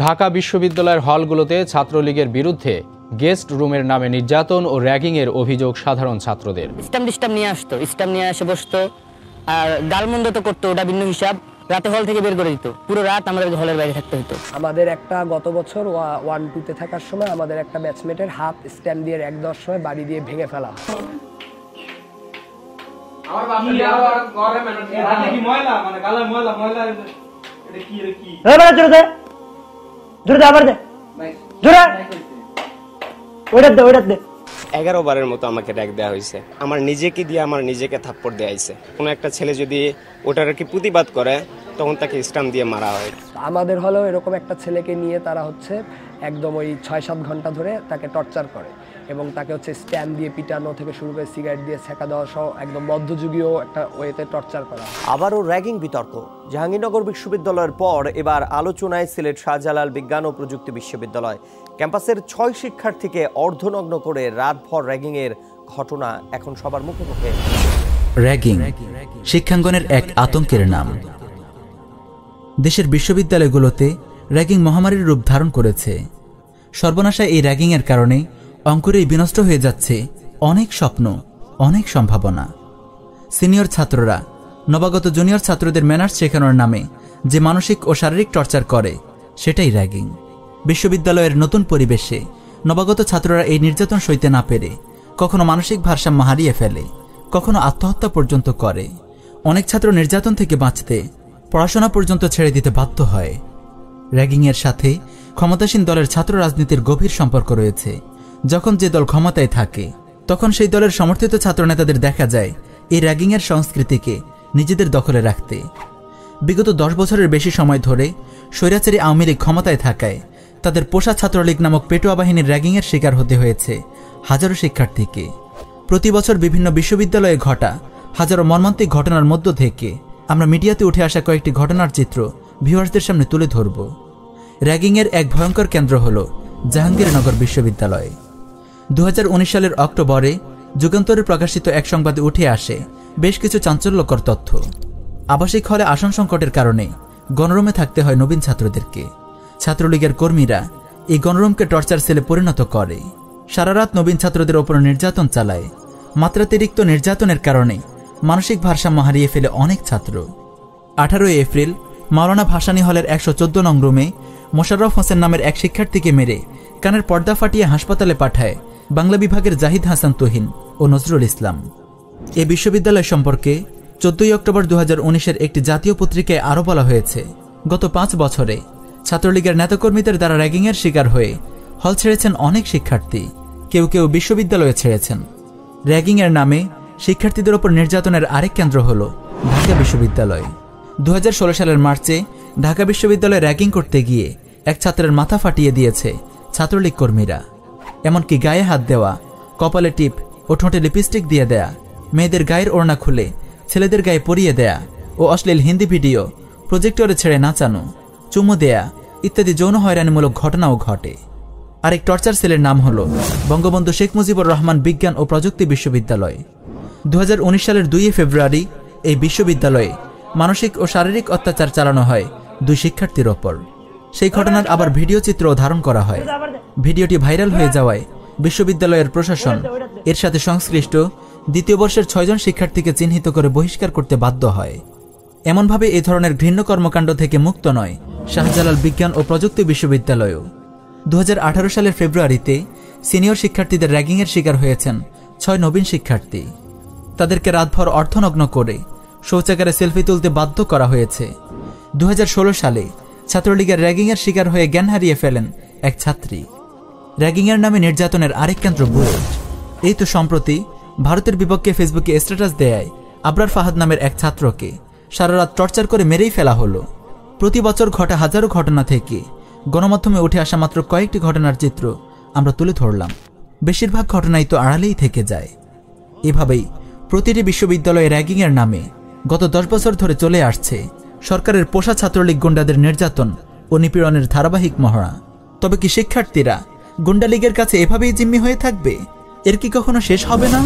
ঢাকা বিশ্ববিদ্যালয়ের হলগুলোতে ছাত্রলীগের বিরুদ্ধে গেস্ট রুমের নামে নির্যাতন ও র্যাগিংয়ের অভিযোগ সাধারণ ছাত্রদের। স্টাম্প ডিস্টাম্প নিয়ে আসতো স্টাম্প নিয়ে এসে বসতো। আর গালমন্দ তো করতো ওটা ভিন্ন হিসাব। রাতে হল থেকে বের করে দিত। পুরো রাত আমাদের হলের বাইরে থাকতে হতো। আমাদের একটা গত বছর ওয়ান টুতে থাকার সময় আমাদের একটা ব্যাচমেটের হাত স্ট্যান্ড দিয়ে এক দশ সময় বাড়ি দিয়ে ভেঙে ফেলা। হয়। এবার জোরে দে আবার দে। জোরে। ওইটার দে ওইটার দে। এগারো বারের মতো আমাকে ডাক দেওয়া হয়েছে আমার নিজেকে দিয়ে আমার নিজেকে থাপ্পড় দেওয়া হয়েছে কোনো একটা ছেলে যদি ওটার কি প্রতিবাদ করে তখন তাকে স্টাম্প দিয়ে মারা হয়। আমাদের হলেও এরকম একটা ছেলেকে নিয়ে তারা হচ্ছে একদম ওই ছয় সাত ঘণ্টা ধরে তাকে টর্চার করে এবং তাকে হচ্ছে স্ট্যান্ড দিয়ে পিটানো থেকে শুরু করে সিগারেট দিয়ে ছেঁকা দেওয়া সহ একদম মধ্যযুগীয় একটা ওয়েতে টর্চার করা আবারও র্যাগিং বিতর্ক। জাহাঙ্গীরনগর বিশ্ববিদ্যালয়ের পর এবার আলোচনায় সিলেট শাহজালাল বিজ্ঞান ও প্রযুক্তি বিশ্ববিদ্যালয়। ক্যাম্পাসের ছয় শিক্ষার্থীকে অর্ধনগ্ন করে রাতভর র্যাগিংয়ের ঘটনা এখন সবার মুখে মুখে। র্যাগিং শিক্ষাঙ্গনের এক আতঙ্কের নাম। দেশের বিশ্ববিদ্যালয়গুলোতে র্যাগিং মহামারীর রূপ ধারণ করেছে। সর্বনাশা এই র্যাগিংয়ের কারণে অঙ্কুরেই বিনষ্ট হয়ে যাচ্ছে অনেক স্বপ্ন, অনেক সম্ভাবনা। সিনিয়র ছাত্ররা, নবাগত জুনিয়র ছাত্রদের ম্যানার্স শেখানোর নামে যে মানসিক ও শারীরিক টর্চার করে, সেটাই র্যাগিং। বিশ্ববিদ্যালয়ের নতুন পরিবেশে নবাগত ছাত্ররা এই নির্যাতন সইতে না পেরে কখনো মানসিক ভারসাম্য হারিয়ে ফেলে, কখনো আত্মহত্যা পর্যন্ত করে। অনেক ছাত্র নির্যাতন থেকে বাঁচতে পড়াশোনা পর্যন্ত ছেড়ে দিতে বাধ্য হয়। র্যাগিংয়ের সাথে ক্ষমতাসীন দলের ছাত্র রাজনীতির গভীর সম্পর্ক রয়েছে। যখন যে দল ক্ষমতায় থাকে, তখন সেই দলের সমর্থিত ছাত্রনেতাদের দেখা যায় এই র্যাগিংয়ের সংস্কৃতিকে নিজেদের দখলে রাখতে। বিগত দশ বছরের বেশি সময় ধরে স্বৈরাচারী আওয়ামী লীগ ক্ষমতায় থাকায় তাদের পোষা ছাত্রলীগ নামক পেটোয়া বাহিনীর র্যাগিংয়ের শিকার হতে হয়েছে হাজারো শিক্ষার্থীকে। প্রতি বছর বিভিন্ন বিশ্ববিদ্যালয়ে ঘটা হাজারো মর্মান্তিক ঘটনার মধ্য থেকে আমরা মিডিয়াতে উঠে আসা কয়েকটি ঘটনার চিত্র ভিউয়ার্সদের সামনে তুলে ধরব। র্যাগিংয়ের এক ভয়ঙ্কর কেন্দ্র হল জাহাঙ্গীরনগর বিশ্ববিদ্যালয়। দু হাজার উনিশ সালের অক্টোবরে যুগান্তরে প্রকাশিত এক সংবাদে উঠে আসে বেশ কিছু চাঞ্চল্যকর তথ্য। আবাসিক হলে আসন সংকটের কারণে গণরুমে থাকতে হয় নবীন ছাত্রদেরকে। ছাত্রলীগের কর্মীরা এই গণরুমকে টর্চার সেলে পরিণত করে। সারারাত নবীন ছাত্রদের ওপর নির্যাতন চালায়। মাত্রাতিরিক্ত নির্যাতনের কারণে মানসিক ভারসাম্য হারিয়ে ফেলে অনেক ছাত্র। আঠারোই এপ্রিল, মাওলানা ভাসানী হলের একশো চোদ্দ নং রুমে মোশাররফ হোসেন নামের এক শিক্ষার্থীকে মেরে কানের পর্দা ফাটিয়ে হাসপাতালে পাঠায় বাংলা বিভাগের জাহিদ হাসান তুহিন ও নজরুল ইসলাম। এ বিশ্ববিদ্যালয় সম্পর্কে চোদ্দই অক্টোবর দু এর একটি জাতীয় পত্রিকায় আরও বলা হয়েছে, গত পাঁচ বছরে ছাত্রলীগের নেতাকর্মীদের দ্বারা র্যাগিংয়ের শিকার হয়ে হল ছেড়েছেন অনেক শিক্ষার্থী, কেউ কেউ বিশ্ববিদ্যালয়ে ছেড়েছেন। র্যাগিংয়ের নামে শিক্ষার্থীদের ওপর নির্যাতনের আরেক কেন্দ্র হল ঢাকা বিশ্ববিদ্যালয়। দু হাজার ষোলো সালের মার্চে ঢাকা বিশ্ববিদ্যালয়ে র্যাগিং করতে গিয়ে এক ছাত্রের মাথা ফাটিয়ে দিয়েছে ছাত্রলীগ কর্মীরা। এমনকি গায়ে হাত দেওয়া, কপালে টিপ ও ঠোঁটে লিপস্টিক দিয়ে দেয়া, মেয়েদের গায়ের ওড়না খুলে ছেলেদের গায়ে পরিয়ে দেয়া ও অশ্লীল হিন্দি ভিডিও প্রজেক্টরে ছেড়ে নাচানো, চুমু দেয়া ইত্যাদি যৌন হয়রানিমূলক ঘটনাও ঘটে। আরেক টর্চার সেলের নাম হল বঙ্গবন্ধু শেখ মুজিবুর রহমান বিজ্ঞান ও প্রযুক্তি বিশ্ববিদ্যালয়। দু হাজার উনিশ সালের দুই ফেব্রুয়ারি এই বিশ্ববিদ্যালয়ে মানসিক ও শারীরিক অত্যাচার চালানো হয় দুই শিক্ষার্থীর ওপর। সেই ঘটনার আবার ভিডিও চিত্রও ধারণ করা হয়। ভিডিওটি ভাইরাল হয়ে যাওয়ায় বিশ্ববিদ্যালয়ের প্রশাসন, এর সাথে সংশ্লিষ্ট দ্বিতীয় বর্ষের ছয়জন শিক্ষার্থীকে চিহ্নিত করে বহিষ্কার করতে বাধ্য হয়। এমনভাবে এই ধরনের ঘৃণ্য কর্মকাণ্ড থেকে মুক্ত নয় শাহজালাল বিজ্ঞান ও প্রযুক্তি বিশ্ববিদ্যালয়ও। দু হাজার আঠারো সালের ফেব্রুয়ারিতে সিনিয়র শিক্ষার্থীদের র্যাগিংয়ের শিকার হয়েছেন ছয় নবীন শিক্ষার্থী। তাদেরকে রাতভর অর্থনগ্ন করে শৌচাগারে সেলফি তুলতে বাধ্য করা হয়েছে। দু হাজার ষোলো সালে ছাত্রলীগের র্যাগিংয়ের শিকার হয়ে জ্ঞান হারিয়ে ফেলেন এক ছাত্রী। র্যাগিংয়ের নামে নির্যাতনের আরেক কেন্দ্র বুয়েট এই তো সম্প্রতি ভারতের বিপক্ষে ফেসবুকে স্ট্যাটাস দেয় আবরার ফাহাদ নামের এক ছাত্রকে সারা রাত টর্চার করে মেরেই ফেলা হলো। প্রতি বছর ঘটা হাজারো ঘটনা থেকে গণমাধ্যমে উঠে আসা মাত্র কয়েকটি ঘটনার চিত্র আমরা তুলে ধরলাম। বেশিরভাগ ঘটনাই তো আড়ালেই থেকে যায়। এভাবেই প্রতিটি বিশ্ববিদ্যালয়ে র্যাগিংয়ের নামে গত দশ বছর ধরে চলে আসছে সরকারের পোষা ছাত্রলীগ গুন্ডাদের নির্যাতন ও নিপীড়নের ধারাবাহিক মহড়া। তবে কি শিক্ষার্থীরা গুন্ডালীগের কাছে এভাবেই জিম্মি হয়ে থাকবে? এর কি কখনো শেষ হবে না?